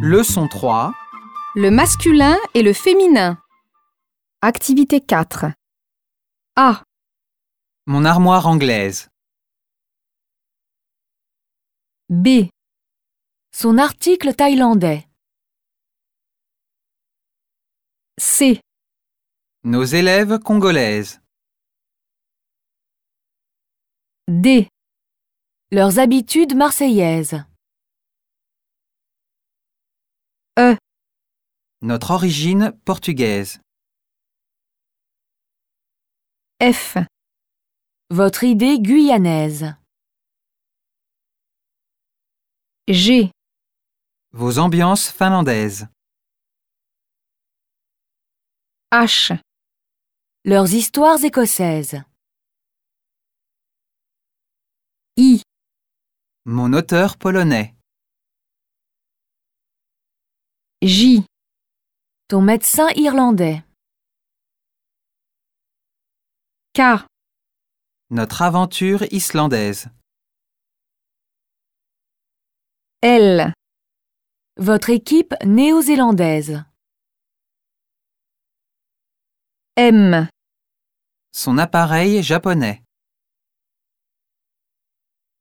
Leçon 3. Le masculin et le féminin. Activité 4. A. Mon armoire anglaise. B. Son article thaïlandais. C. Nos élèves congolaises. D. Leurs habitudes marseillaises. Notre origine portugaise. F. Votre idée guyanaise. G. Vos ambiances finlandaises. H. Leurs histoires écossaises. I. Mon auteur polonais. J. Ton médecin irlandais. K. Notre aventure islandaise. L. Votre équipe néo-zélandaise. M. Son appareil japonais.